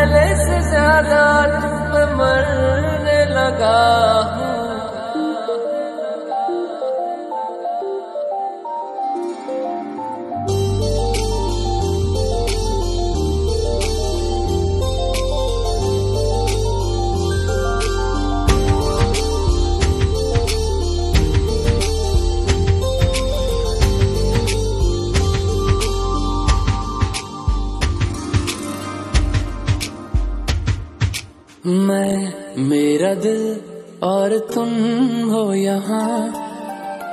पहले से ज़्यादा तुम मरने लगा हूँ। मैं, मेरा दिल और तुम हो यहाँ।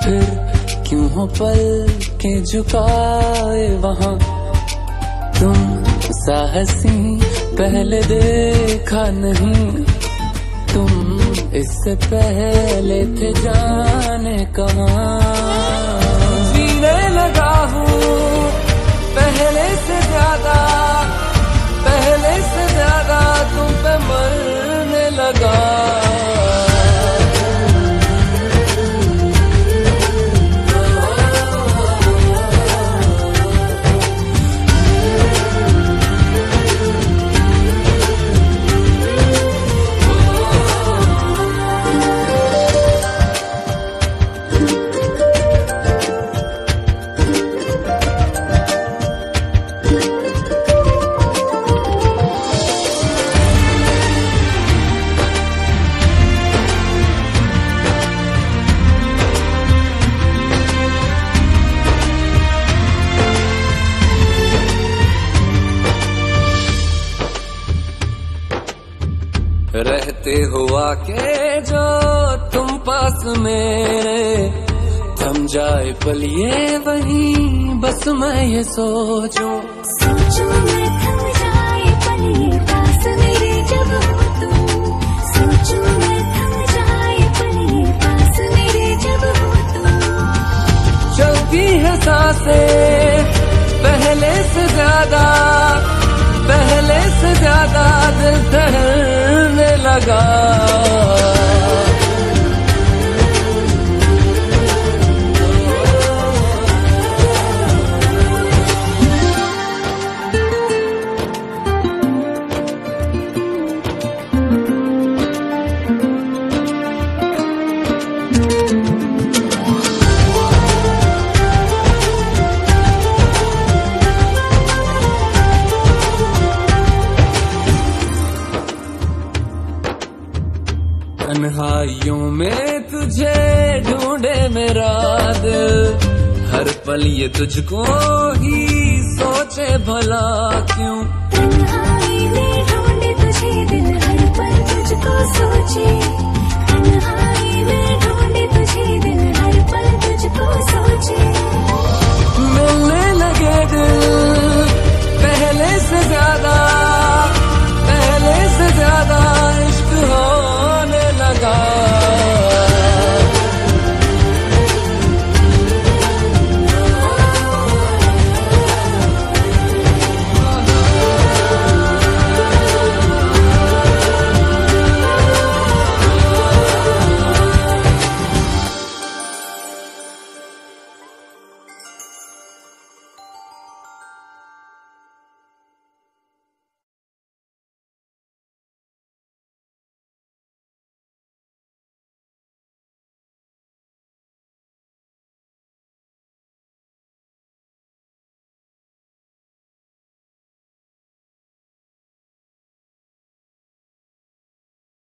फिर क्यों हो पल के झुकाए वहाँ? तुम साहसी पहले देखा नहीं। तुम इससे पहले थे जाने कहाँ। जीने लगा मरने रहते हुआ के जो तुम पास मेरे। थम जाए पलिए वही बस मैं ये सोचूं। सोचो मैं थम जाए पलिए पास मेरे जब हो तुम सोचो मैं थम जाए पलिए पास मेरे जब हो तुम चलती है साँसें पहले से ज़्यादा। तन्हाइयों में तुझे ढूंढे मेरा दिल हर पल ये तुझको ही सोचे भला क्यों? तन्हाई में